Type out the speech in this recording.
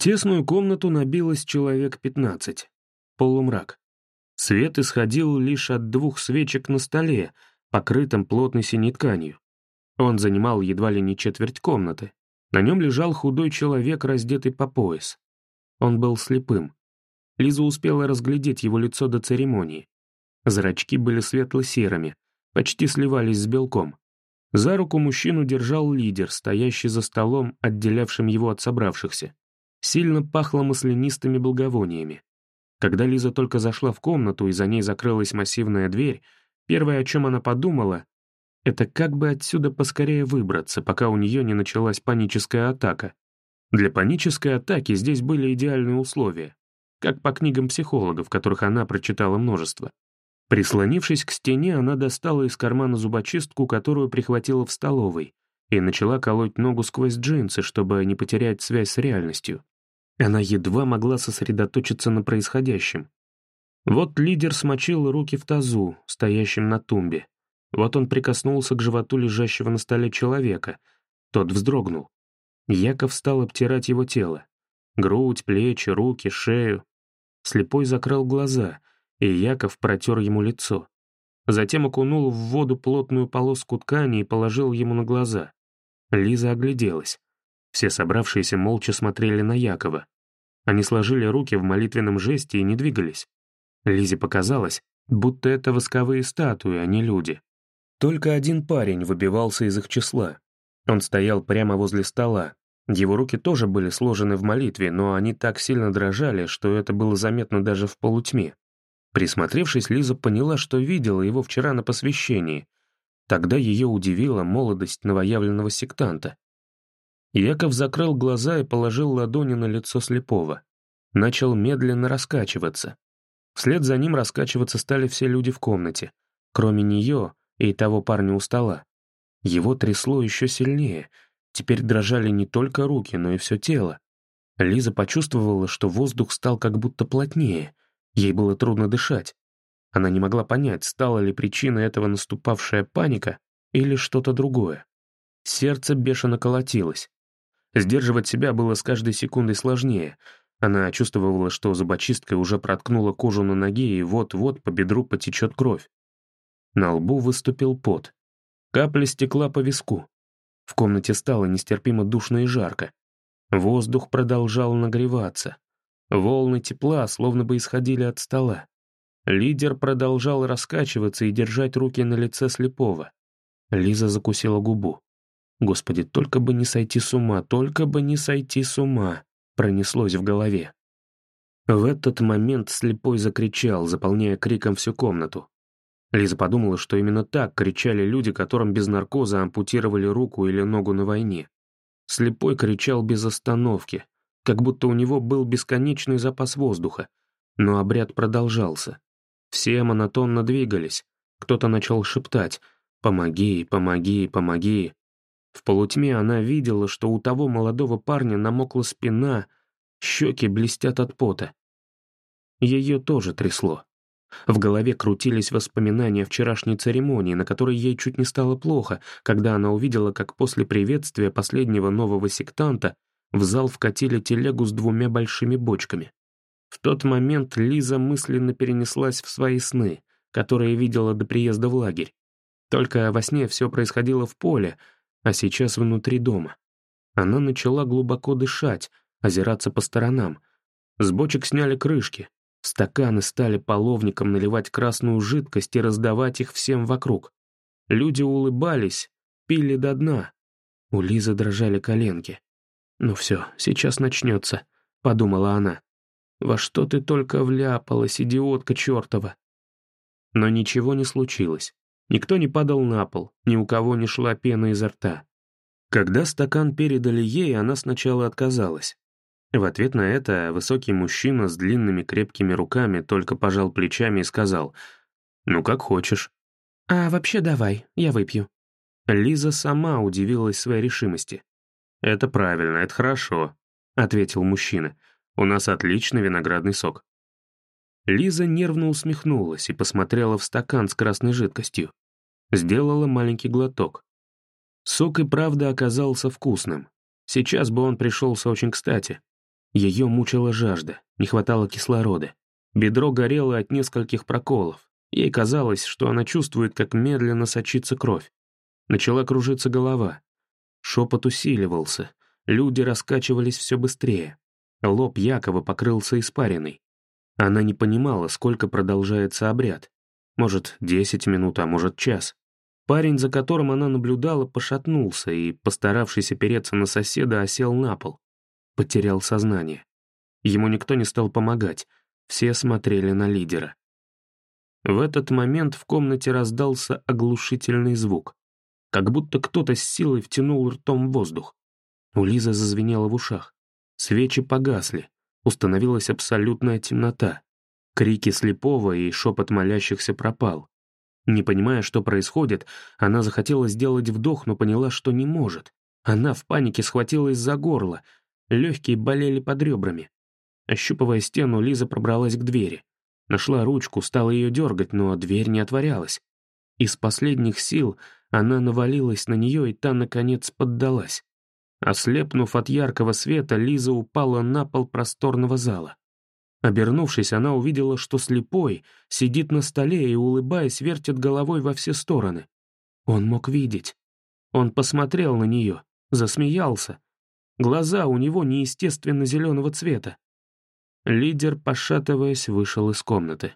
тесную комнату набилось человек пятнадцать. Полумрак. Свет исходил лишь от двух свечек на столе, покрытом плотной синей тканью. Он занимал едва ли не четверть комнаты. На нем лежал худой человек, раздетый по пояс. Он был слепым. Лиза успела разглядеть его лицо до церемонии. Зрачки были светло-серыми, почти сливались с белком. За руку мужчину держал лидер, стоящий за столом, отделявшим его от собравшихся. Сильно пахло маслянистыми благовониями. Когда Лиза только зашла в комнату и за ней закрылась массивная дверь, первое, о чем она подумала, это как бы отсюда поскорее выбраться, пока у нее не началась паническая атака. Для панической атаки здесь были идеальные условия, как по книгам психологов, которых она прочитала множество. Прислонившись к стене, она достала из кармана зубочистку, которую прихватила в столовой, и начала колоть ногу сквозь джинсы, чтобы не потерять связь с реальностью. Она едва могла сосредоточиться на происходящем. Вот лидер смочил руки в тазу, стоящем на тумбе. Вот он прикоснулся к животу лежащего на столе человека. Тот вздрогнул. Яков стал обтирать его тело. Грудь, плечи, руки, шею. Слепой закрыл глаза — и Яков протер ему лицо. Затем окунул в воду плотную полоску ткани и положил ему на глаза. Лиза огляделась. Все собравшиеся молча смотрели на Якова. Они сложили руки в молитвенном жесте и не двигались. Лизе показалось, будто это восковые статуи, а не люди. Только один парень выбивался из их числа. Он стоял прямо возле стола. Его руки тоже были сложены в молитве, но они так сильно дрожали, что это было заметно даже в полутьме. Присмотревшись, Лиза поняла, что видела его вчера на посвящении. Тогда ее удивила молодость новоявленного сектанта. Яков закрыл глаза и положил ладони на лицо слепого. Начал медленно раскачиваться. Вслед за ним раскачиваться стали все люди в комнате, кроме нее и того парня у стола. Его трясло еще сильнее. Теперь дрожали не только руки, но и все тело. Лиза почувствовала, что воздух стал как будто плотнее — Ей было трудно дышать. Она не могла понять, стала ли причиной этого наступавшая паника или что-то другое. Сердце бешено колотилось. Сдерживать себя было с каждой секундой сложнее. Она чувствовала, что зубочисткой уже проткнула кожу на ноге, и вот-вот по бедру потечет кровь. На лбу выступил пот. Капля стекла по виску. В комнате стало нестерпимо душно и жарко. Воздух продолжал нагреваться. Волны тепла словно бы исходили от стола. Лидер продолжал раскачиваться и держать руки на лице слепого. Лиза закусила губу. «Господи, только бы не сойти с ума, только бы не сойти с ума!» пронеслось в голове. В этот момент слепой закричал, заполняя криком всю комнату. Лиза подумала, что именно так кричали люди, которым без наркоза ампутировали руку или ногу на войне. Слепой кричал без остановки, как будто у него был бесконечный запас воздуха. Но обряд продолжался. Все монотонно двигались. Кто-то начал шептать «Помоги, помоги, помоги». В полутьме она видела, что у того молодого парня намокла спина, щеки блестят от пота. Ее тоже трясло. В голове крутились воспоминания вчерашней церемонии, на которой ей чуть не стало плохо, когда она увидела, как после приветствия последнего нового сектанта в зал вкатили телегу с двумя большими бочками. В тот момент Лиза мысленно перенеслась в свои сны, которые видела до приезда в лагерь. Только во сне все происходило в поле, а сейчас внутри дома. Она начала глубоко дышать, озираться по сторонам. С бочек сняли крышки, стаканы стали половником наливать красную жидкость и раздавать их всем вокруг. Люди улыбались, пили до дна. У Лизы дрожали коленки. «Ну все, сейчас начнется», — подумала она. «Во что ты только вляпалась, идиотка чертова!» Но ничего не случилось. Никто не падал на пол, ни у кого не шла пена изо рта. Когда стакан передали ей, она сначала отказалась. В ответ на это высокий мужчина с длинными крепкими руками только пожал плечами и сказал «Ну, как хочешь». «А вообще давай, я выпью». Лиза сама удивилась своей решимости. «Это правильно, это хорошо», — ответил мужчина. «У нас отличный виноградный сок». Лиза нервно усмехнулась и посмотрела в стакан с красной жидкостью. Сделала маленький глоток. Сок и правда оказался вкусным. Сейчас бы он пришелся очень кстати. Ее мучила жажда, не хватало кислорода. Бедро горело от нескольких проколов. Ей казалось, что она чувствует, как медленно сочится кровь. Начала кружиться голова. Шепот усиливался. Люди раскачивались все быстрее. Лоб Якова покрылся испариной. Она не понимала, сколько продолжается обряд. Может, десять минут, а может, час. Парень, за которым она наблюдала, пошатнулся и, постаравшись опереться на соседа, осел на пол. Потерял сознание. Ему никто не стал помогать. Все смотрели на лидера. В этот момент в комнате раздался оглушительный звук. Как будто кто-то с силой втянул ртом воздух. У Лизы зазвенело в ушах. Свечи погасли. Установилась абсолютная темнота. Крики слепого и шепот молящихся пропал. Не понимая, что происходит, она захотела сделать вдох, но поняла, что не может. Она в панике схватилась за горло. Легкие болели под ребрами. Ощупывая стену, Лиза пробралась к двери. Нашла ручку, стала ее дергать, но дверь не отворялась. Из последних сил она навалилась на нее, и та, наконец, поддалась. Ослепнув от яркого света, Лиза упала на пол просторного зала. Обернувшись, она увидела, что слепой сидит на столе и, улыбаясь, вертит головой во все стороны. Он мог видеть. Он посмотрел на нее, засмеялся. Глаза у него неестественно зеленого цвета. Лидер, пошатываясь, вышел из комнаты.